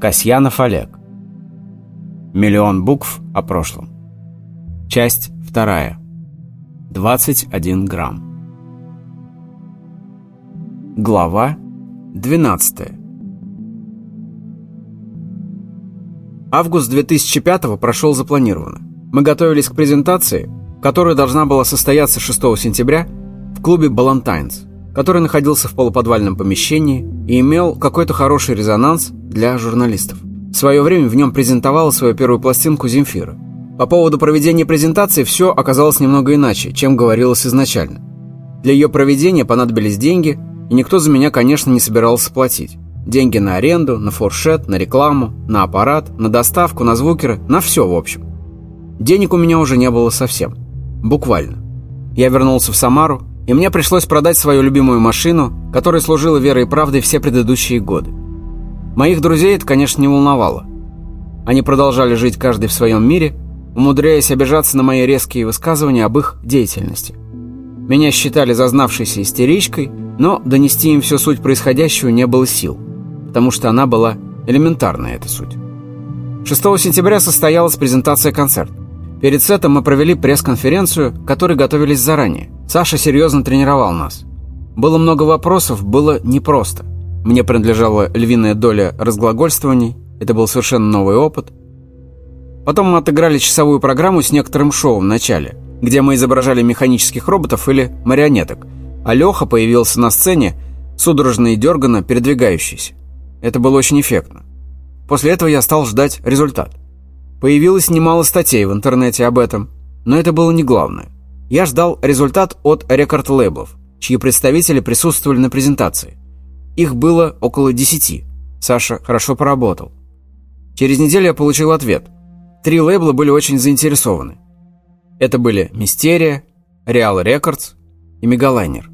Касьянов Олег. Миллион букв о прошлом. Часть вторая. 21 грамм. Глава 12. Август 2005 прошел запланированно. Мы готовились к презентации, которая должна была состояться 6 сентября в клубе «Балантайнс», который находился в полуподвальном помещении и имел какой-то хороший резонанс для журналистов. В свое время в нем презентовала свою первую пластинку «Земфира». По поводу проведения презентации все оказалось немного иначе, чем говорилось изначально. Для ее проведения понадобились деньги, и никто за меня, конечно, не собирался платить. Деньги на аренду, на фуршет, на рекламу, на аппарат, на доставку, на звукеры, на все в общем. Денег у меня уже не было совсем. Буквально. Я вернулся в Самару, и мне пришлось продать свою любимую машину, которая служила верой и правдой все предыдущие годы. Моих друзей это, конечно, не волновало. Они продолжали жить каждый в своем мире, умудряясь обижаться на мои резкие высказывания об их деятельности. Меня считали зазнавшейся истеричкой, но донести им всю суть происходящего не было сил, потому что она была элементарная, эта суть. 6 сентября состоялась презентация концерта. Перед сетом мы провели пресс-конференцию, которой готовились заранее. Саша серьезно тренировал нас. Было много вопросов, было непросто. Мне принадлежала львиная доля разглагольствований, это был совершенно новый опыт. Потом мы отыграли часовую программу с некоторым шоу в начале, где мы изображали механических роботов или марионеток, а Леха появился на сцене, судорожно и дерганно передвигающийся. Это было очень эффектно. После этого я стал ждать результат. Появилось немало статей в интернете об этом, но это было не главное. Я ждал результат от рекорд-лейблов, чьи представители присутствовали на презентации. Их было около десяти. Саша хорошо поработал. Через неделю я получил ответ. Три лейбла были очень заинтересованы. Это были Мистерия, Real Records и Мегалайнер.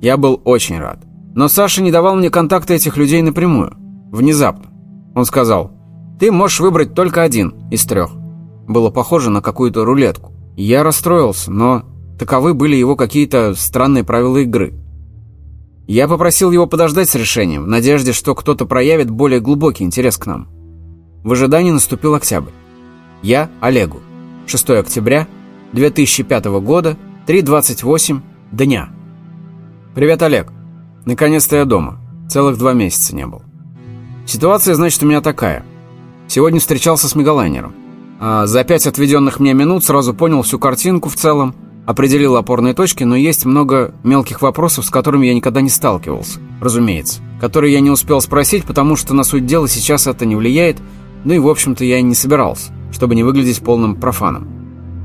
Я был очень рад. Но Саша не давал мне контакты этих людей напрямую. Внезапно. Он сказал, «Ты можешь выбрать только один из трех». Было похоже на какую-то рулетку. Я расстроился, но таковы были его какие-то странные правила игры. Я попросил его подождать с решением, в надежде, что кто-то проявит более глубокий интерес к нам. В ожидании наступил октябрь. Я Олегу. 6 октября 2005 года, 3.28 дня. «Привет, Олег. Наконец-то я дома. Целых два месяца не был. Ситуация, значит, у меня такая. Сегодня встречался с мегалайнером. А за пять отведенных мне минут сразу понял всю картинку в целом, Определил опорные точки, но есть много мелких вопросов, с которыми я никогда не сталкивался, разумеется. Которые я не успел спросить, потому что на суть дела сейчас это не влияет, ну и в общем-то я и не собирался, чтобы не выглядеть полным профаном.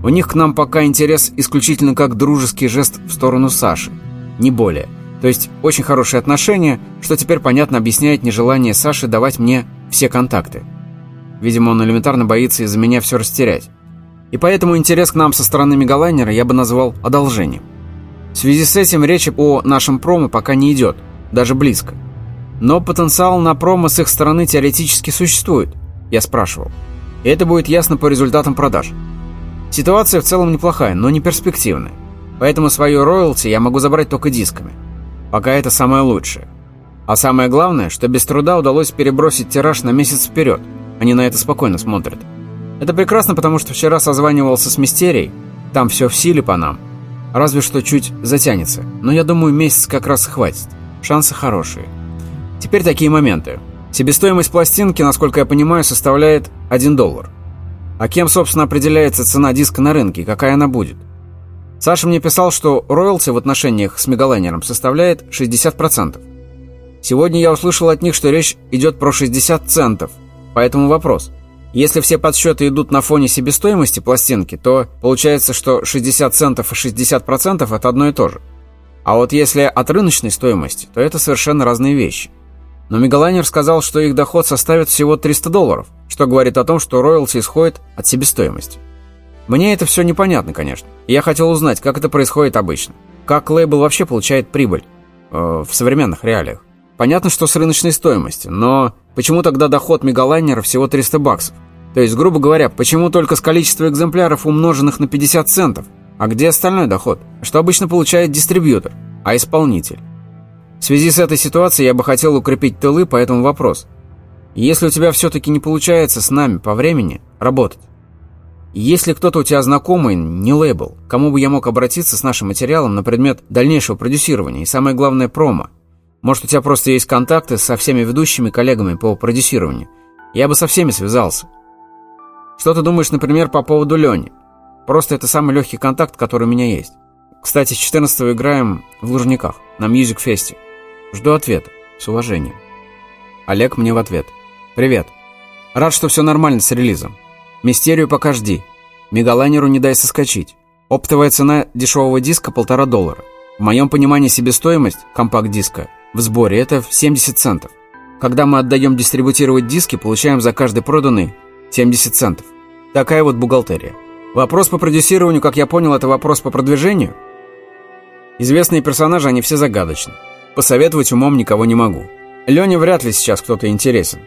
У них к нам пока интерес исключительно как дружеский жест в сторону Саши, не более. То есть очень хорошие отношения, что теперь понятно объясняет нежелание Саши давать мне все контакты. Видимо, он элементарно боится из-за меня все растерять. И поэтому интерес к нам со стороны мегалайнера я бы назвал одолжением. В связи с этим речь о нашем промо пока не идет, даже близко. Но потенциал на промо с их стороны теоретически существует, я спрашивал. И это будет ясно по результатам продаж. Ситуация в целом неплохая, но не перспективная. Поэтому свою роялти я могу забрать только дисками. Пока это самое лучшее. А самое главное, что без труда удалось перебросить тираж на месяц вперед. Они на это спокойно смотрят. Это прекрасно, потому что вчера созванивался с Мистерией. Там все в силе по нам. Разве что чуть затянется. Но я думаю, месяц как раз хватит. Шансы хорошие. Теперь такие моменты. Себестоимость пластинки, насколько я понимаю, составляет 1 доллар. А кем, собственно, определяется цена диска на рынке, какая она будет? Саша мне писал, что роялти в отношениях с мегалайнером составляет 60%. Сегодня я услышал от них, что речь идет про 60 центов. Поэтому вопрос – если все подсчеты идут на фоне себестоимости пластинки, то получается, что 60 центов и 60% это одно и то же. А вот если от рыночной стоимости, то это совершенно разные вещи. Но Мегалайнер сказал, что их доход составит всего 300 долларов, что говорит о том, что роялти исходит от себестоимости. Мне это все непонятно, конечно. я хотел узнать, как это происходит обычно. Как лейбл вообще получает прибыль э, в современных реалиях. Понятно, что с рыночной стоимости, но почему тогда доход мегалайнера всего 300 баксов? То есть, грубо говоря, почему только с количества экземпляров, умноженных на 50 центов? А где остальной доход? Что обычно получает дистрибьютор, а исполнитель? В связи с этой ситуацией я бы хотел укрепить тылы по этому вопросу. Если у тебя все-таки не получается с нами по времени работать, если кто-то у тебя знакомый, не лейбл, кому бы я мог обратиться с нашим материалом на предмет дальнейшего продюсирования и самое главное промо, может у тебя просто есть контакты со всеми ведущими коллегами по продюсированию, я бы со всеми связался. Что ты думаешь, например, по поводу Лени? Просто это самый легкий контакт, который у меня есть. Кстати, с 14 играем в Лужниках, на Fest. Жду ответа. С уважением. Олег мне в ответ. Привет. Рад, что все нормально с релизом. Мистерию пока жди. Мегалайнеру не дай соскочить. Оптовая цена дешевого диска полтора доллара. В моем понимании себестоимость компакт-диска в сборе это 70 центов. Когда мы отдаем дистрибутировать диски, получаем за каждый проданный 70 центов. Такая вот бухгалтерия. Вопрос по продюсированию, как я понял, это вопрос по продвижению? Известные персонажи, они все загадочны. Посоветовать умом никого не могу. Лене вряд ли сейчас кто-то интересен.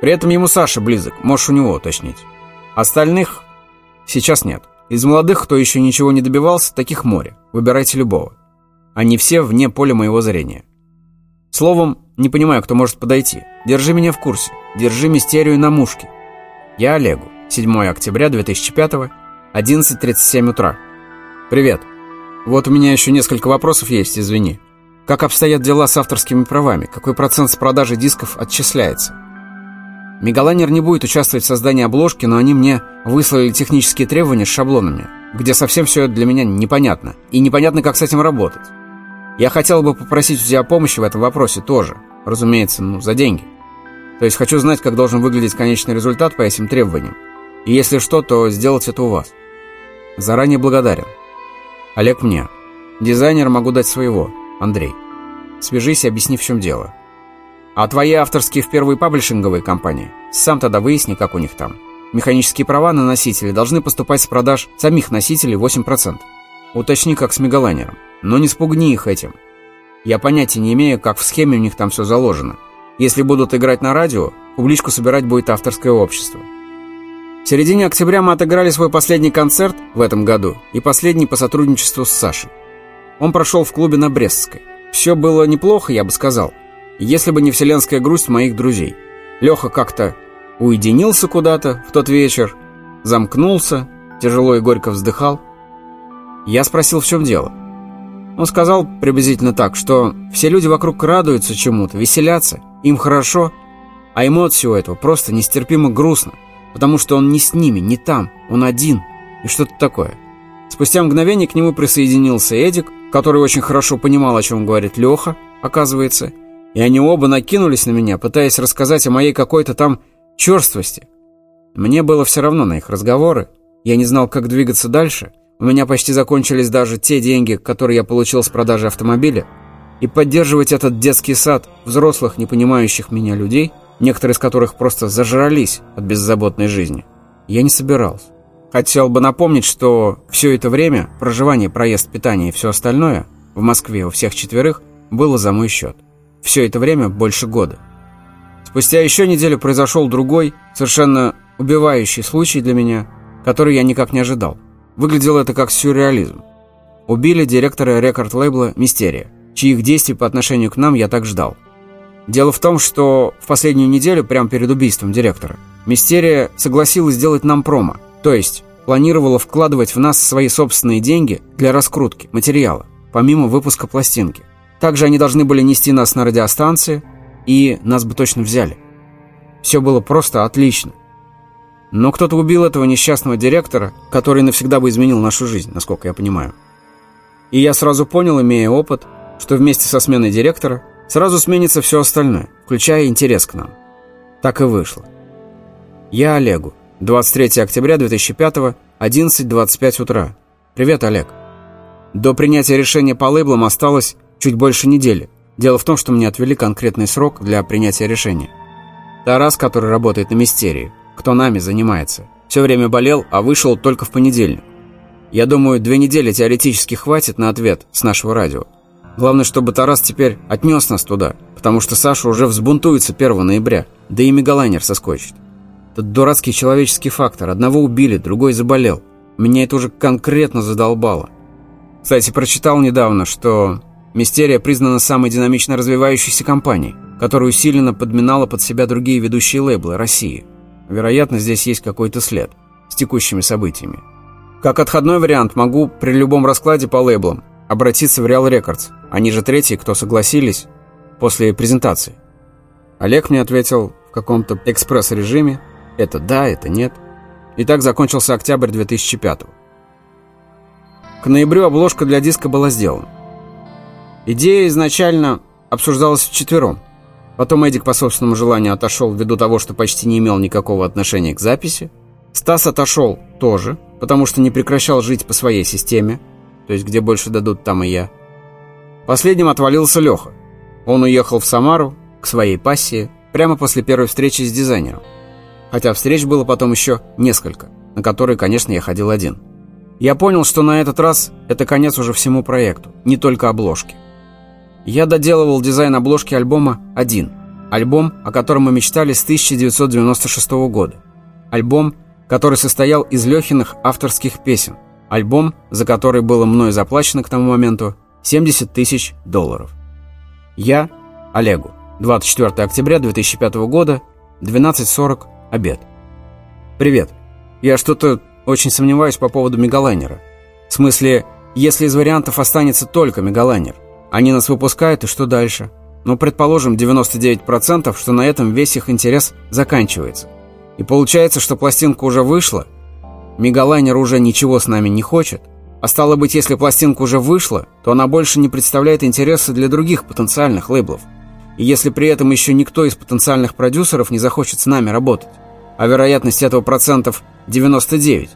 При этом ему Саша близок, можешь у него уточнить. Остальных сейчас нет. Из молодых, кто еще ничего не добивался, таких море. Выбирайте любого. Они все вне поля моего зрения. Словом, не понимаю, кто может подойти. Держи меня в курсе. Держи мистерию на мушке. Я Олегу. 7 октября 2005 11.37 утра. Привет. Вот у меня еще несколько вопросов есть, извини. Как обстоят дела с авторскими правами? Какой процент с продажи дисков отчисляется? Мегалайнер не будет участвовать в создании обложки, но они мне выслали технические требования с шаблонами, где совсем все для меня непонятно. И непонятно, как с этим работать. Я хотел бы попросить у тебя помощи в этом вопросе тоже. Разумеется, ну, за деньги. То есть хочу знать, как должен выглядеть конечный результат по этим требованиям. И если что, то сделать это у вас. Заранее благодарен. Олег мне. Дизайнер могу дать своего. Андрей. Свяжись и объясни, в чем дело. А твои авторские в первой паблишинговой компании? Сам тогда выясни, как у них там. Механические права на носители должны поступать с продаж самих носителей 8%. Уточни, как с мегалайнером. Но не спугни их этим. Я понятия не имею, как в схеме у них там все заложено. Если будут играть на радио, публичку собирать будет авторское общество. В середине октября мы отыграли свой последний концерт в этом году и последний по сотрудничеству с Сашей. Он прошел в клубе на Брестской. Все было неплохо, я бы сказал, если бы не вселенская грусть моих друзей. Леха как-то уединился куда-то в тот вечер, замкнулся, тяжело и горько вздыхал. Я спросил, в чем дело. Он сказал приблизительно так, что все люди вокруг радуются чему-то, веселятся, им хорошо, а ему от всего этого просто нестерпимо грустно потому что он не с ними, не там, он один и что-то такое. Спустя мгновение к нему присоединился Эдик, который очень хорошо понимал, о чем говорит Леха, оказывается, и они оба накинулись на меня, пытаясь рассказать о моей какой-то там черствости. Мне было все равно на их разговоры, я не знал, как двигаться дальше, у меня почти закончились даже те деньги, которые я получил с продажи автомобиля, и поддерживать этот детский сад взрослых, не понимающих меня людей – некоторые из которых просто зажрались от беззаботной жизни, я не собирался. Хотел бы напомнить, что все это время, проживание, проезд, питание и все остальное в Москве у всех четверых было за мой счет. Все это время больше года. Спустя еще неделю произошел другой, совершенно убивающий случай для меня, который я никак не ожидал. Выглядело это как сюрреализм. Убили директора рекорд-лейбла «Мистерия», чьих действий по отношению к нам я так ждал. Дело в том, что в последнюю неделю, прямо перед убийством директора, Мистерия согласилась сделать нам промо, то есть планировала вкладывать в нас свои собственные деньги для раскрутки материала, помимо выпуска пластинки. Также они должны были нести нас на радиостанции, и нас бы точно взяли. Все было просто отлично. Но кто-то убил этого несчастного директора, который навсегда бы изменил нашу жизнь, насколько я понимаю. И я сразу понял, имея опыт, что вместе со сменой директора Сразу сменится все остальное, включая интерес к нам. Так и вышло. Я Олегу. 23 октября 2005, 11.25 утра. Привет, Олег. До принятия решения по лейблам осталось чуть больше недели. Дело в том, что мне отвели конкретный срок для принятия решения. Тарас, который работает на Мистерии, кто нами занимается, все время болел, а вышел только в понедельник. Я думаю, две недели теоретически хватит на ответ с нашего радио. Главное, чтобы Тарас теперь отнес нас туда, потому что Саша уже взбунтуется 1 ноября, да и мегалайнер соскочит. Этот дурацкий человеческий фактор. Одного убили, другой заболел. Меня это уже конкретно задолбало. Кстати, прочитал недавно, что Мистерия признана самой динамично развивающейся компанией. которая усиленно подминала под себя другие ведущие лейблы России. Вероятно, здесь есть какой-то след с текущими событиями. Как отходной вариант могу при любом раскладе по лейблам обратиться в Real Records. Они же третьи, кто согласились после презентации. Олег мне ответил в каком-то экспресс-режиме. Это да, это нет. И так закончился октябрь 2005 -го. К ноябрю обложка для диска была сделана. Идея изначально обсуждалась вчетвером. Потом Эдик по собственному желанию отошел ввиду того, что почти не имел никакого отношения к записи. Стас отошел тоже, потому что не прекращал жить по своей системе, то есть где больше дадут, там и я. Последним отвалился Леха. Он уехал в Самару, к своей пассии, прямо после первой встречи с дизайнером. Хотя встреч было потом еще несколько, на которые, конечно, я ходил один. Я понял, что на этот раз это конец уже всему проекту, не только обложки. Я доделывал дизайн обложки альбома «Один». Альбом, о котором мы мечтали с 1996 года. Альбом, который состоял из Лехиных авторских песен. Альбом, за который было мной заплачено к тому моменту 70 тысяч долларов. Я Олегу. 24 октября 2005 года, 12.40, обед. Привет. Я что-то очень сомневаюсь по поводу мегалайнера. В смысле, если из вариантов останется только мегалайнер. Они нас выпускают, и что дальше? Ну, предположим, 99%, что на этом весь их интерес заканчивается. И получается, что пластинка уже вышла, Мегалайнер уже ничего с нами не хочет, а стало быть, если пластинка уже вышла, то она больше не представляет интереса для других потенциальных лейблов. И если при этом еще никто из потенциальных продюсеров не захочет с нами работать, а вероятность этого процентов 99,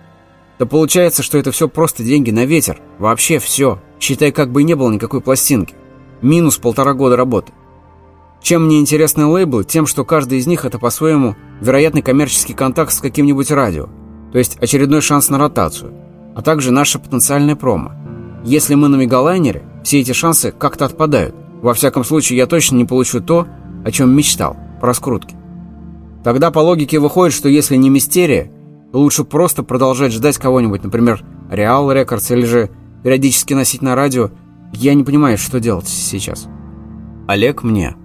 то получается, что это все просто деньги на ветер. Вообще все. Считай, как бы и не было никакой пластинки. Минус полтора года работы. Чем мне интересны лейблы? Тем, что каждый из них это по-своему вероятный коммерческий контакт с каким-нибудь радио. То есть очередной шанс на ротацию. А также наша потенциальная промо. Если мы на мегалайнере, все эти шансы как-то отпадают. Во всяком случае, я точно не получу то, о чем мечтал, по раскрутке. Тогда по логике выходит, что если не мистерия, то лучше просто продолжать ждать кого-нибудь, например, Real Records или же периодически носить на радио, я не понимаю, что делать сейчас. Олег мне.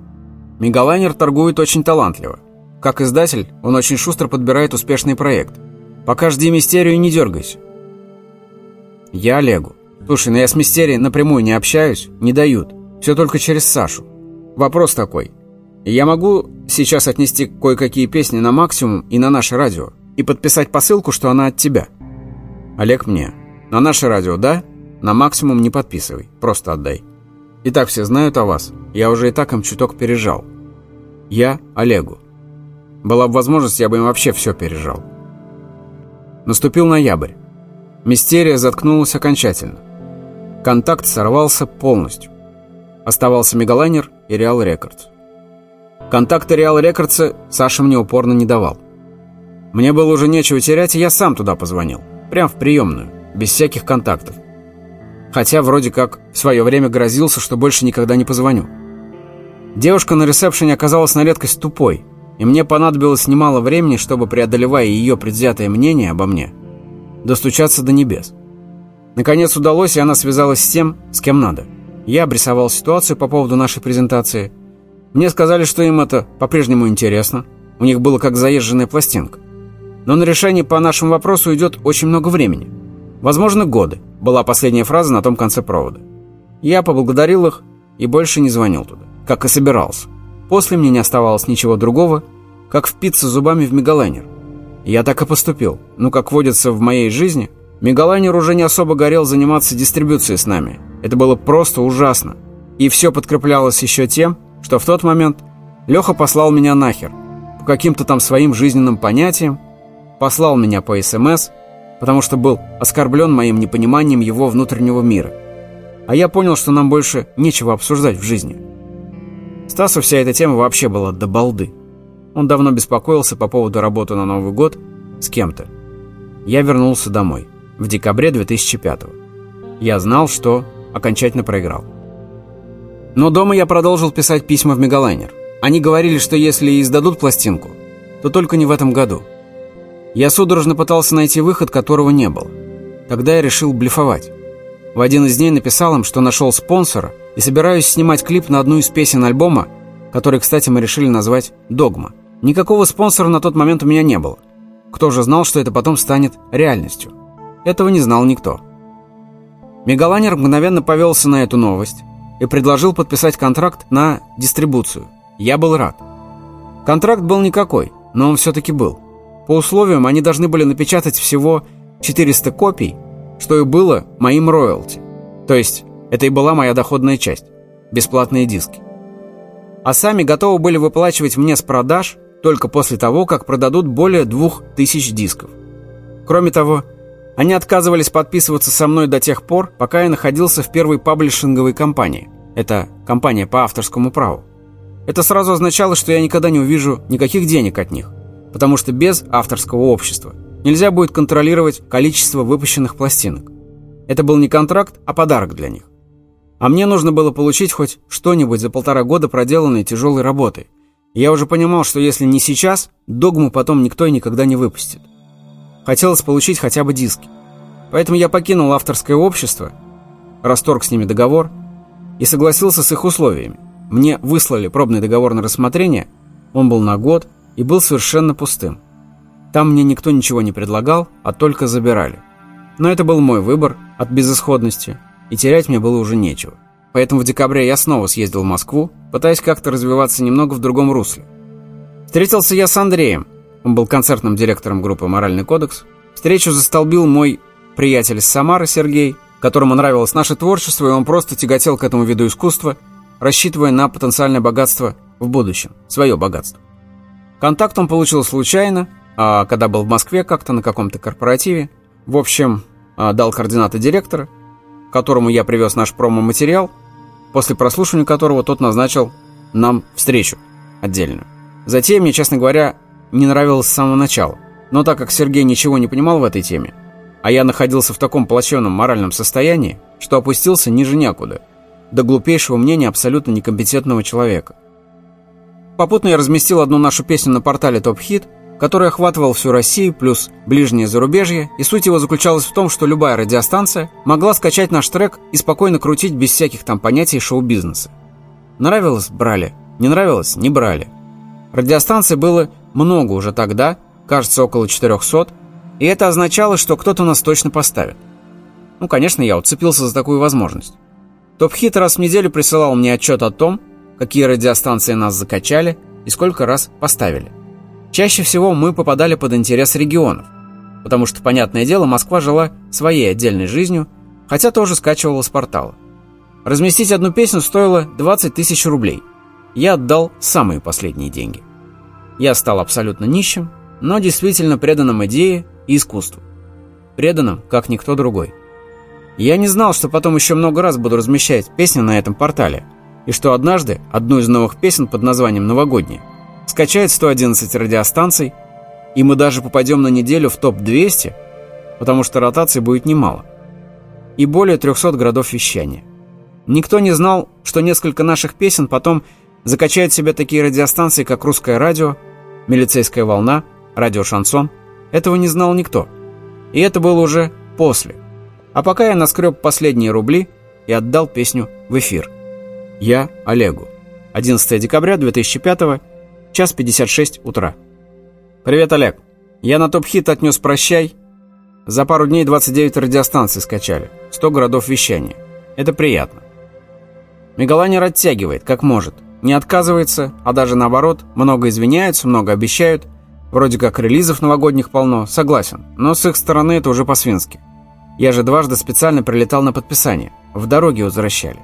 Мегалайнер торгует очень талантливо. Как издатель, он очень шустро подбирает успешный проект. Пока жди мистерию и не дергайся. Я Олегу. Слушай, ну я с мистерией напрямую не общаюсь, не дают. Все только через Сашу. Вопрос такой. Я могу сейчас отнести кое-какие песни на максимум и на наше радио и подписать посылку, что она от тебя? Олег мне. На наше радио, да? На максимум не подписывай, просто отдай. И так все знают о вас. Я уже и так им чуток пережал. Я Олегу. Была бы возможность, я бы им вообще все пережал. Наступил ноябрь. Мистерия заткнулась окончательно. Контакт сорвался полностью. Оставался Мегалайнер и Реал Рекордс. Контакты Реал Рекордса Саша мне упорно не давал. Мне было уже нечего терять, и я сам туда позвонил. Прям в приемную, без всяких контактов хотя вроде как в свое время грозился, что больше никогда не позвоню. Девушка на ресепшене оказалась на редкость тупой, и мне понадобилось немало времени, чтобы, преодолевая ее предвзятое мнение обо мне, достучаться до небес. Наконец удалось, и она связалась с тем, с кем надо. Я обрисовал ситуацию по поводу нашей презентации. Мне сказали, что им это по-прежнему интересно. У них было как заезженная пластинка. Но на решение по нашему вопросу уйдет очень много времени. Возможно, годы была последняя фраза на том конце провода. Я поблагодарил их и больше не звонил туда, как и собирался. После мне не оставалось ничего другого, как впиться зубами в мегалайнер. Я так и поступил. Ну, как водится в моей жизни, мегалайнер уже не особо горел заниматься дистрибуцией с нами. Это было просто ужасно. И все подкреплялось еще тем, что в тот момент Леха послал меня нахер. По каким-то там своим жизненным понятиям. Послал меня по СМС – потому что был оскорблен моим непониманием его внутреннего мира. А я понял, что нам больше нечего обсуждать в жизни. Стасу вся эта тема вообще была до балды. Он давно беспокоился по поводу работы на Новый год с кем-то. Я вернулся домой в декабре 2005 -го. Я знал, что окончательно проиграл. Но дома я продолжил писать письма в Мегалайнер. Они говорили, что если издадут пластинку, то только не в этом году – я судорожно пытался найти выход, которого не было. Тогда я решил блефовать. В один из дней написал им, что нашел спонсора и собираюсь снимать клип на одну из песен альбома, который, кстати, мы решили назвать «Догма». Никакого спонсора на тот момент у меня не было. Кто же знал, что это потом станет реальностью? Этого не знал никто. Мегаланер мгновенно повелся на эту новость и предложил подписать контракт на дистрибуцию. Я был рад. Контракт был никакой, но он все-таки был. По условиям они должны были напечатать всего 400 копий, что и было моим роялти. То есть это и была моя доходная часть. Бесплатные диски. А сами готовы были выплачивать мне с продаж только после того, как продадут более 2000 дисков. Кроме того, они отказывались подписываться со мной до тех пор, пока я находился в первой паблишинговой компании. Это компания по авторскому праву. Это сразу означало, что я никогда не увижу никаких денег от них, потому что без авторского общества нельзя будет контролировать количество выпущенных пластинок. Это был не контракт, а подарок для них. А мне нужно было получить хоть что-нибудь за полтора года проделанной тяжелой работы. Я уже понимал, что если не сейчас, догму потом никто и никогда не выпустит. Хотелось получить хотя бы диски. Поэтому я покинул авторское общество, расторг с ними договор и согласился с их условиями. Мне выслали пробный договор на рассмотрение, он был на год и был совершенно пустым. Там мне никто ничего не предлагал, а только забирали. Но это был мой выбор от безысходности, и терять мне было уже нечего. Поэтому в декабре я снова съездил в Москву, пытаясь как-то развиваться немного в другом русле. Встретился я с Андреем, он был концертным директором группы «Моральный кодекс». Встречу застолбил мой приятель из Самары Сергей, которому нравилось наше творчество, и он просто тяготел к этому виду искусства, рассчитывая на потенциальное богатство в будущем, свое богатство. Контакт он получил случайно, а когда был в Москве как-то на каком-то корпоративе. В общем, а, дал координаты директора, которому я привез наш промо-материал, после прослушивания которого тот назначил нам встречу отдельную. Затем мне, честно говоря, не нравилось с самого начала. Но так как Сергей ничего не понимал в этой теме, а я находился в таком плачевном моральном состоянии, что опустился ниже некуда, до глупейшего мнения абсолютно некомпетентного человека. Попутно я разместил одну нашу песню на портале Топ Хит, который охватывал всю Россию плюс ближнее зарубежье, и суть его заключалась в том, что любая радиостанция могла скачать наш трек и спокойно крутить без всяких там понятий шоу-бизнеса. Нравилось – брали, не нравилось – не брали. Радиостанций было много уже тогда, кажется, около 400, и это означало, что кто-то нас точно поставит. Ну, конечно, я уцепился за такую возможность. Топ-хит раз в неделю присылал мне отчет о том, какие радиостанции нас закачали и сколько раз поставили. Чаще всего мы попадали под интерес регионов, потому что, понятное дело, Москва жила своей отдельной жизнью, хотя тоже скачивала с портала. Разместить одну песню стоило 20 тысяч рублей – я отдал самые последние деньги. Я стал абсолютно нищим, но действительно преданным идее и искусству. Преданным, как никто другой. Я не знал, что потом еще много раз буду размещать песни на этом портале, и что однажды одну из новых песен под названием «Новогодняя» скачает 111 радиостанций, и мы даже попадем на неделю в топ-200, потому что ротаций будет немало, и более 300 городов вещания. Никто не знал, что несколько наших песен потом закачает в себя такие радиостанции, как «Русское радио», «Милицейская волна», «Радио Шансон». Этого не знал никто. И это было уже после. А пока я наскреб последние рубли и отдал песню в эфир. Я Олегу. 11 декабря 2005 час 56 утра. Привет, Олег. Я на топ-хит отнес «Прощай». За пару дней 29 радиостанций скачали. 100 городов вещания. Это приятно. Мегаланер оттягивает, как может не отказывается, а даже наоборот, много извиняются, много обещают. Вроде как релизов новогодних полно, согласен, но с их стороны это уже по-свински. Я же дважды специально прилетал на подписание, в дороге возвращали.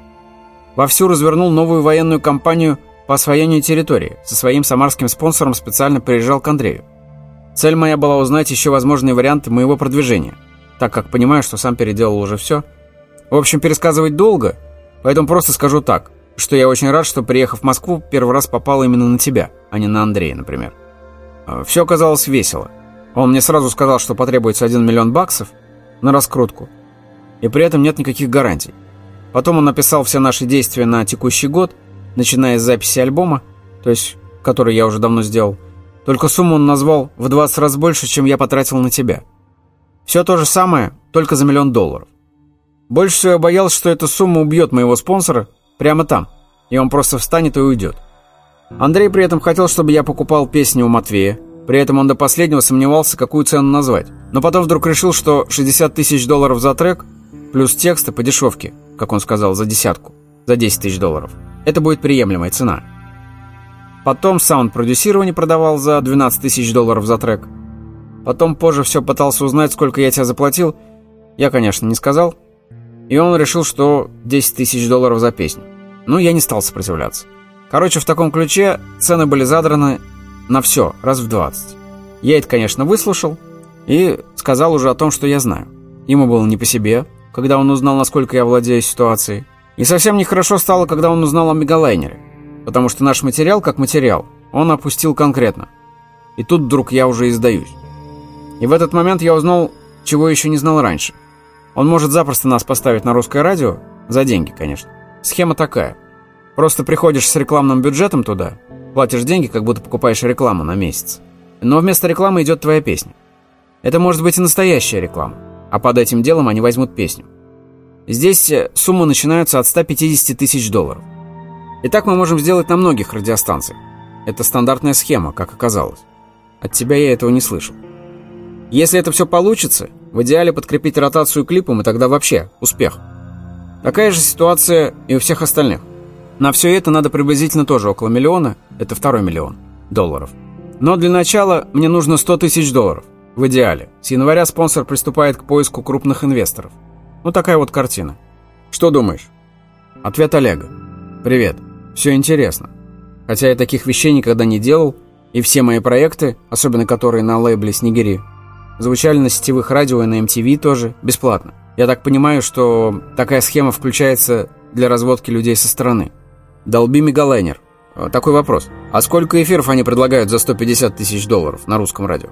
Вовсю развернул новую военную кампанию по освоению территории, со своим самарским спонсором специально приезжал к Андрею. Цель моя была узнать еще возможные варианты моего продвижения, так как понимаю, что сам переделал уже все. В общем, пересказывать долго, поэтому просто скажу так – что я очень рад, что, приехав в Москву, первый раз попал именно на тебя, а не на Андрея, например. А, Все оказалось весело. Он мне сразу сказал, что потребуется 1 миллион баксов на раскрутку, и при этом нет никаких гарантий. Потом он написал все наши действия на текущий год, начиная с записи альбома, то есть, который я уже давно сделал. Только сумму он назвал в 20 раз больше, чем я потратил на тебя. Все то же самое, только за миллион долларов. Больше всего я боялся, что эта сумма убьет моего спонсора, Прямо там. И он просто встанет и уйдет. Андрей при этом хотел, чтобы я покупал песни у Матвея. При этом он до последнего сомневался, какую цену назвать. Но потом вдруг решил, что 60 тысяч долларов за трек, плюс тексты по дешевке, как он сказал, за десятку, за 10 тысяч долларов. Это будет приемлемая цена. Потом саунд-продюсирование продавал за 12 тысяч долларов за трек. Потом позже все пытался узнать, сколько я тебе заплатил. Я, конечно, не сказал. И он решил, что 10 тысяч долларов за песню. Ну, я не стал сопротивляться. Короче, в таком ключе цены были задраны на все, раз в 20. Я это, конечно, выслушал и сказал уже о том, что я знаю. Ему было не по себе, когда он узнал, насколько я владею ситуацией. И совсем нехорошо стало, когда он узнал о мегалайнере. Потому что наш материал, как материал, он опустил конкретно. И тут вдруг я уже издаюсь. И в этот момент я узнал, чего еще не знал раньше. Он может запросто нас поставить на русское радио, за деньги, конечно. Схема такая. Просто приходишь с рекламным бюджетом туда, платишь деньги, как будто покупаешь рекламу на месяц. Но вместо рекламы идет твоя песня. Это может быть и настоящая реклама, а под этим делом они возьмут песню. Здесь э, суммы начинаются от 150 тысяч долларов. И так мы можем сделать на многих радиостанциях. Это стандартная схема, как оказалось. От тебя я этого не слышал. Если это все получится, в идеале подкрепить ротацию клипом, и тогда вообще успех. Такая же ситуация и у всех остальных. На все это надо приблизительно тоже около миллиона, это второй миллион долларов. Но для начала мне нужно 100 тысяч долларов, в идеале. С января спонсор приступает к поиску крупных инвесторов. Ну такая вот картина. Что думаешь? Ответ Олега. Привет. Все интересно. Хотя я таких вещей никогда не делал, и все мои проекты, особенно которые на лейбле «Снегири», звучали на сетевых радио и на MTV тоже бесплатно. Я так понимаю, что такая схема включается для разводки людей со стороны. Долби Мегалайнер. Такой вопрос. А сколько эфиров они предлагают за 150 тысяч долларов на русском радио?